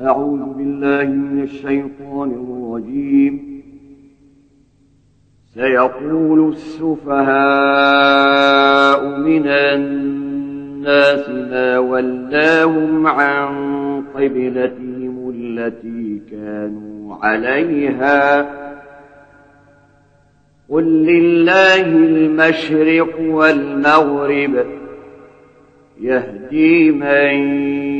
أعوذ بالله من الشيطان الرجيم. سيقول السفهاء من الناس ما ولاهم عن قبلتهم التي كانوا عليها. قل لله المشرق والمغرب يهدي من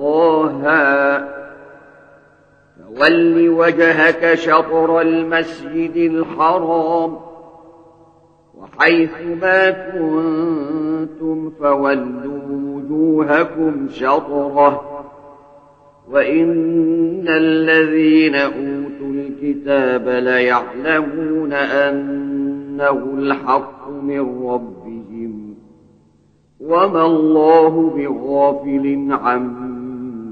طغاها فول وجهك شطر المسجد الحرام وحيث ما كنتم فولوا وجوهكم شطره وإن الذين أوتوا الكتاب ليعلمون أنه الحق من ربهم وما الله بغافل عنه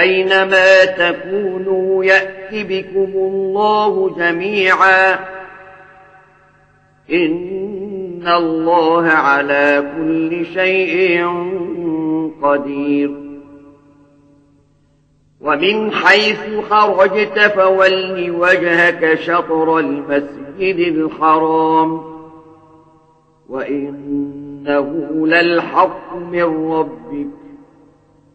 أينما تكونوا يأتي بكم الله جميعا إن الله على كل شيء قدير ومن حيث خرجت فولي وجهك شطر المسجد الحرام وإنه للحق من ربك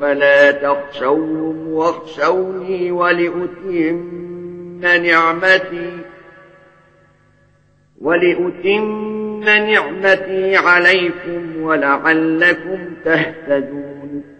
فلا تخشوهم واخشوني ولأتهم نعمتي ولأتم نعمتي عليكم ولعلكم تهتدون.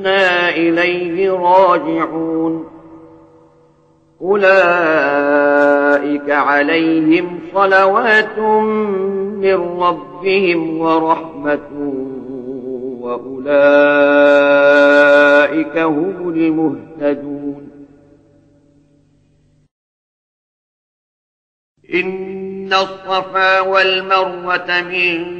إنا إليه راجعون أولئك عليهم صلوات من ربهم ورحمة وأولئك هم المهتدون إن الصفا والمروة من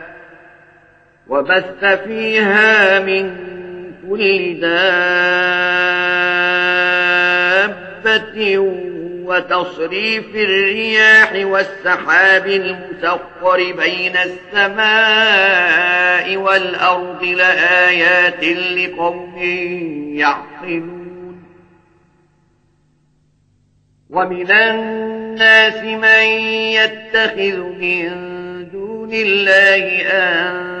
وبث فيها من كل دابة وتصريف الرياح والسحاب المسخر بين السماء والأرض لآيات لقوم يعقلون. ومن الناس من يتخذ من دون الله آن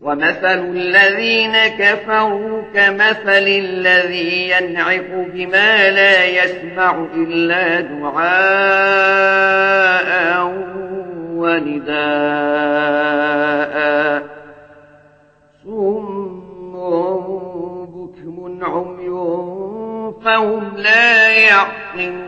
ومثل الذين كفروا كمثل الذي ينعق بما لا يسمع إلا دعاء ونداء. ثم بكم عمي فهم لا يعقلون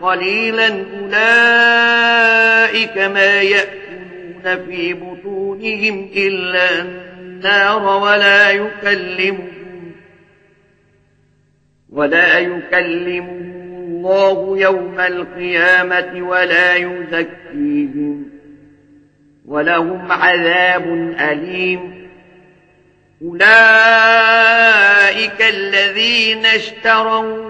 قليلا أولئك ما يأكلون في بطونهم إلا النار ولا يكلمهم ولا يكلمهم الله يوم القيامة ولا يزكيهم ولهم عذاب أليم أولئك الذين اشتروا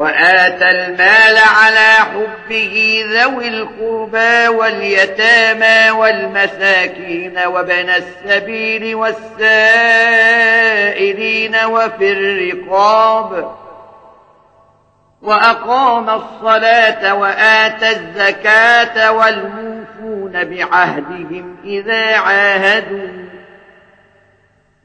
وآتى المال على حبه ذوي القربى واليتامى والمساكين وبن السبيل والسائلين وفي الرقاب وأقام الصلاة وآتى الزكاة والموفون بعهدهم إذا عاهدوا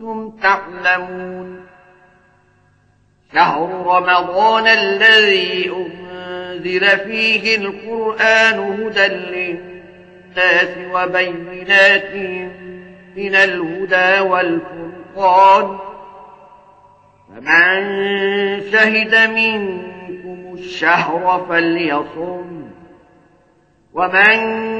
كنتم تعلمون شهر رمضان الذي أنزل فيه القرآن هدى للناس وبيناتهم من الهدى والفرقان فمن شهد منكم الشهر فليصم ومن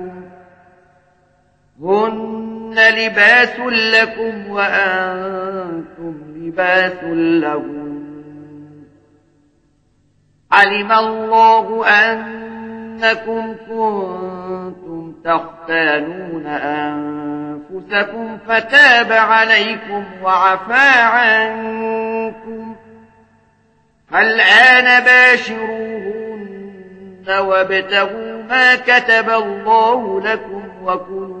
هن لباس لكم وأنتم لباس لَهُنَّ علم الله أنكم كنتم تختالون أنفسكم فتاب عليكم وعفى عنكم فالآن باشروهن وابتغوا ما كتب الله لكم وكلوا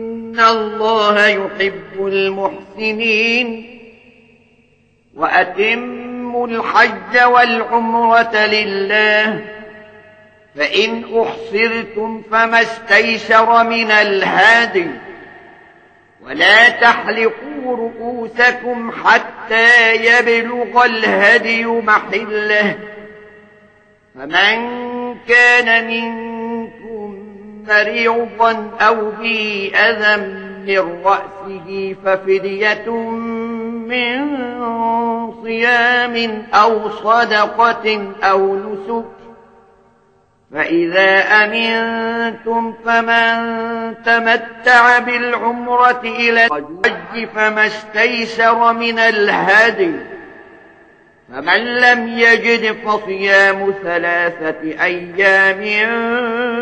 إن الله يحب المحسنين وأتموا الحج والعمرة لله فإن أحصرتم فما استيسر من الهادي ولا تحلقوا رؤوسكم حتى يبلغ الهدي محله فمن كان من مريضا أو به أذى من رأسه ففدية من صيام أو صدقة أو نسك. فإذا أمنتم فمن تمتع بالعمرة إلى الحج فما استيسر من الهدي. فمن لم يجد فصيام ثلاثة أيام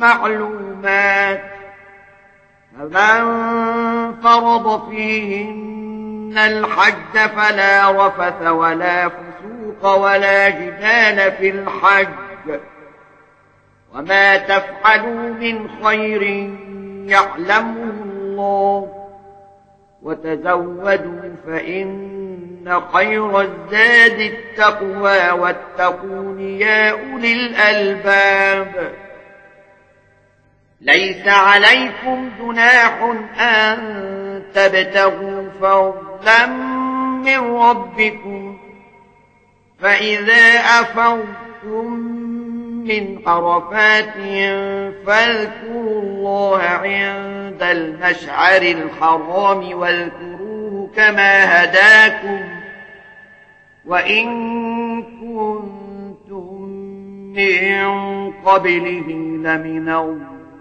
معلومات فمن فرض فيهن الحج فلا رفث ولا فسوق ولا جدال في الحج وما تفعلوا من خير يعلمه الله وتزودوا فإن خير الزاد التقوى والتقون يا أولي الألباب ليس عليكم جناح أن تبتغوا فرضا من ربكم فإذا أفرتم من عرفات فاذكروا الله عند المشعر الحرام واذكروه كما هداكم وإن كنتم من قبله لمن الله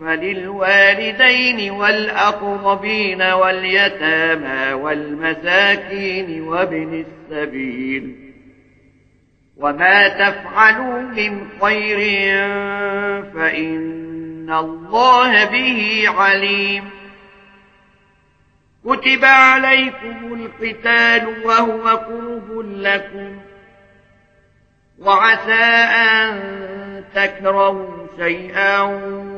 فللوالدين والأقربين واليتامى والمساكين وابن السبيل وما تفعلوا من خير فإن الله به عليم كتب عليكم القتال وهو قرب لكم وعسى أن تكرهوا شيئا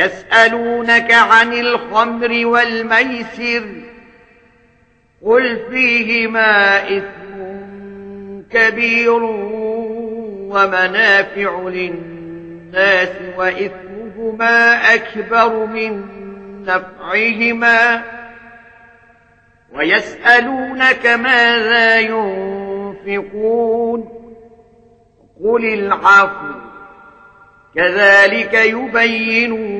يسألونك عن الخمر والميسر قل فيهما إثم كبير ومنافع للناس وإثمهما أكبر من نفعهما ويسألونك ماذا ينفقون قل العفو كذلك يبينون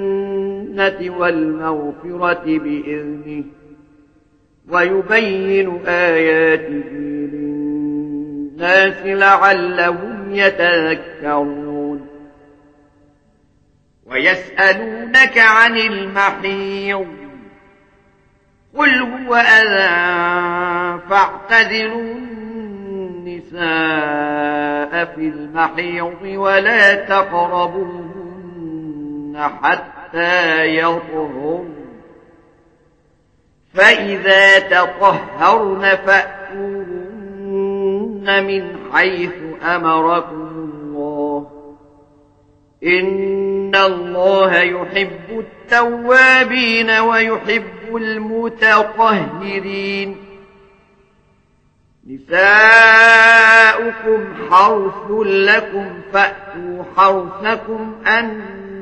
الجنة والمغفرة بإذنه ويبين آياته للناس لعلهم يتذكرون ويسألونك عن المحيض قل هو أذى فاعتذروا النساء في المحيض ولا تقربوهن حتى حتى يطهر فإذا تطهرن فأتوهن من حيث أمركم الله. إن الله يحب التوابين ويحب المتطهرين. نساؤكم حرث لكم فأتوا حرثكم أنتم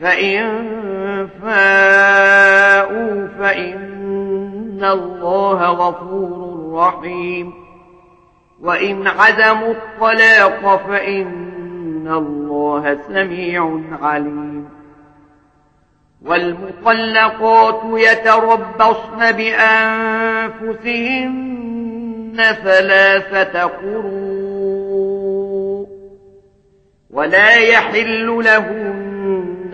فإن فاءوا فإن الله غفور رحيم وإن عدموا الطلاق فإن الله سميع عليم والمطلقات يتربصن بأنفسهن ثلاثة قروء ولا يحل لهم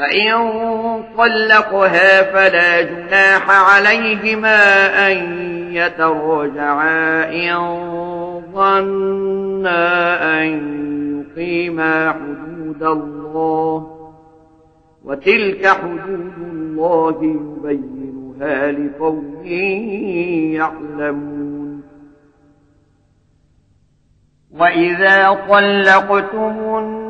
فإن طلقها فلا جناح عليهما أن يترجعا إن ظنا أن يقيما حدود الله وتلك حدود الله يبينها لقوم يعلمون وإذا طلقتم النار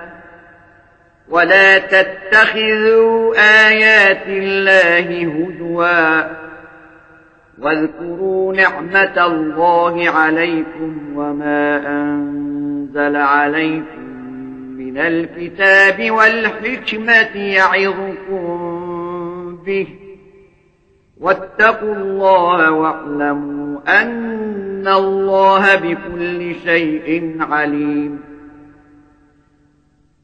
ولا تتخذوا آيات الله هُدُوًا واذكروا نعمة الله عليكم وما أنزل عليكم من الكتاب والحكمة يعظكم به. واتقوا الله واعلموا أن الله بكل شيء عليم.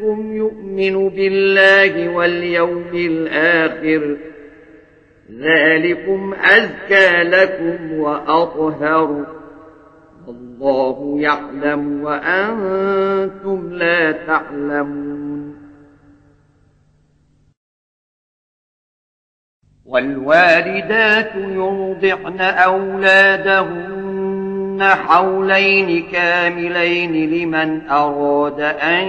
منكم يؤمن بالله واليوم الآخر ذلكم أزكى لكم وأطهر والله يعلم وأنتم لا تعلمون والوالدات يرضعن أولادهم حولين كاملين لمن أراد أن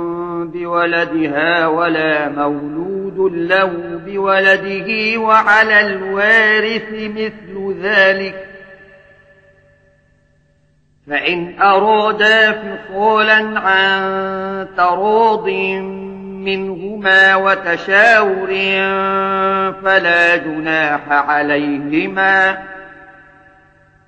بولدها ولا مولود له بولده وعلى الوارث مثل ذلك. فإن أرادا فصولا عن تراض منهما وتشاور فلا جناح عليهما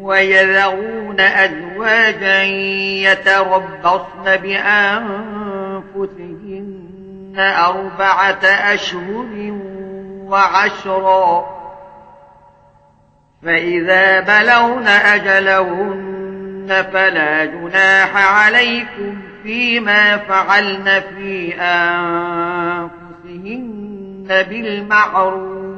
ويذرون أزواجا يتربصن بأنفسهن أربعة أشهر وعشرا فإذا بلون أجلهن فلا جناح عليكم فيما فعلن في أنفسهن بالمعروف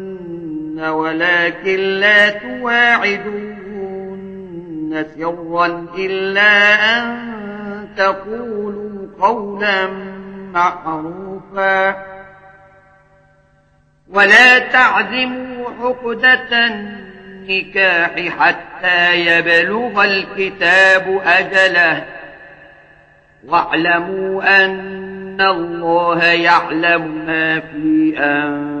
ولكن لا تواعدون سرا إلا أن تقولوا قولا معروفا. ولا تعزموا عقدة النكاح حتى يبلغ الكتاب أجله. واعلموا أن الله يعلم ما في أنفسهم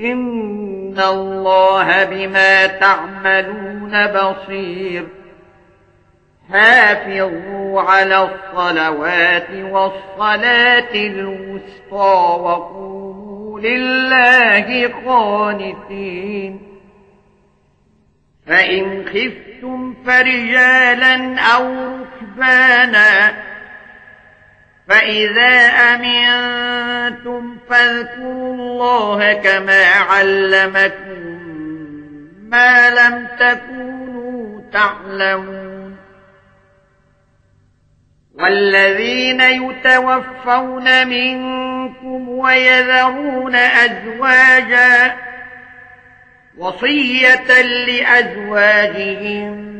ان الله بما تعملون بصير حافظوا على الصلوات والصلاة الوسطى وقولوا لله قانتين فإن خفتم فرجالا أو ركبانا فَإِذَا أَمِنْتُمْ فَاذْكُرُوا اللَّهَ كَمَا عَلَّمَكُمْ مَا لَمْ تَكُونُوا تَعْلَمُونَ وَالَّذِينَ يُتَوَفَّوْنَ مِنْكُمْ وَيَذَرُونَ أَزْوَاجًا وَصِيَّةً لِأَزْوَاجِهِمْ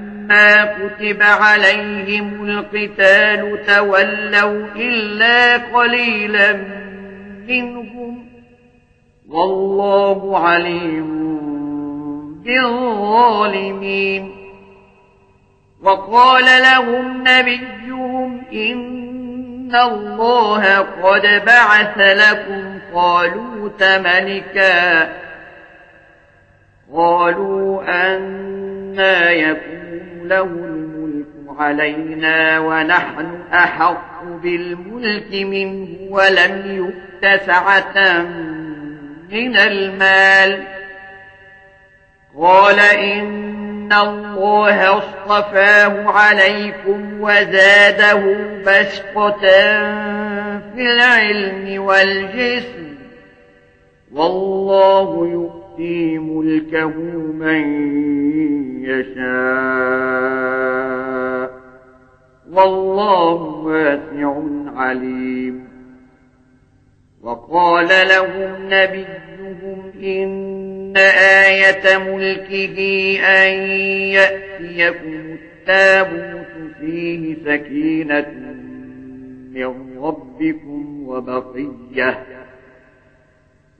لما كتب عليهم القتال تولوا إلا قليلا منهم والله عليم بالظالمين وقال لهم نبيهم إن الله قد بعث لكم قالوا ملكا قالوا أنا يكون له الملك علينا ونحن أحق بالملك منه ولم يؤت سعة من المال. قال إن الله اصطفاه عليكم وزاده بسقة في العلم والجسم. والله يؤمن يؤتي ملكه من يشاء والله واسع عليم. وقال لهم نبيهم إن آية ملكه أن يأتيكم التابوت فيه سكينة من ربكم وبقيه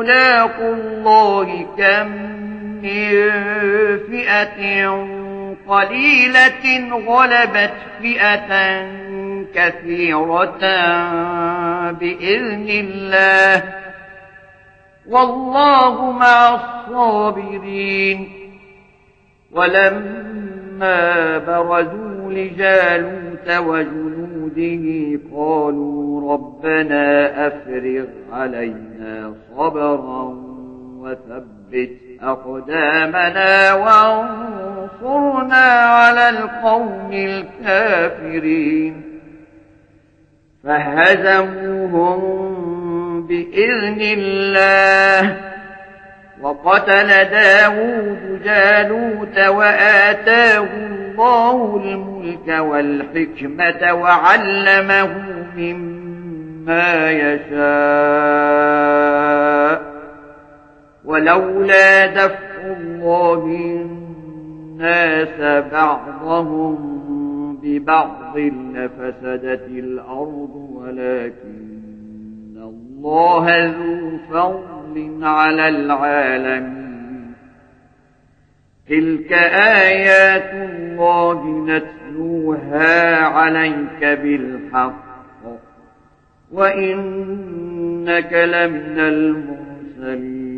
ملاق الله كم من فئة قليلة غلبت فئة كثيرة بإذن الله. والله مع الصابرين. ولما برزوا لجالوت وجنود جنوده قالوا ربنا أفرغ علينا صبرا وثبت أقدامنا وانصرنا على القوم الكافرين. فهزموهم بإذن الله. وقتل داود جالوت وآتاه الله الملك والحكمة وعلمه مما يشاء. ولولا دفع الله الناس بعضهم ببعض لفسدت الأرض ولكن الله ذو فضل فضل على العالمين. تلك آيات الله نتلوها عليك بالحق. وإنك لمن المرسلين.